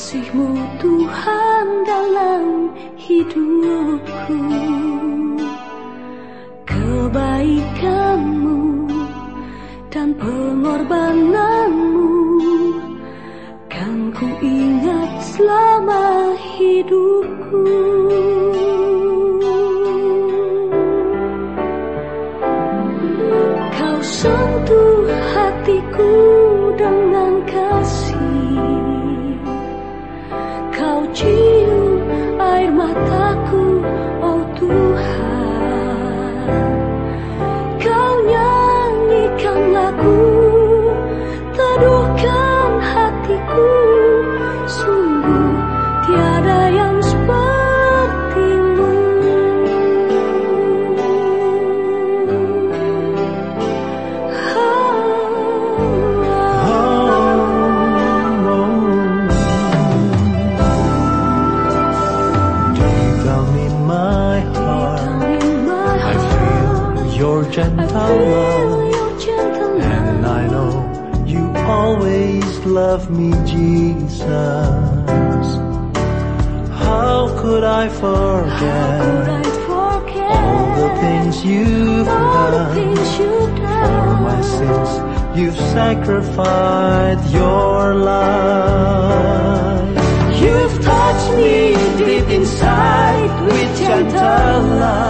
Kasihmu Tuhan dalam hidupku. Kebaikanmu dan pengorbananmu Kan ku ingat selama hidupku. Sentuh hatiku dengan kasih Jesus. Gentle love. And I know you always love me, Jesus. How could I forget all the things you've done? For my sins, you've sacrificed your life. You've touched me deep inside with gentle love.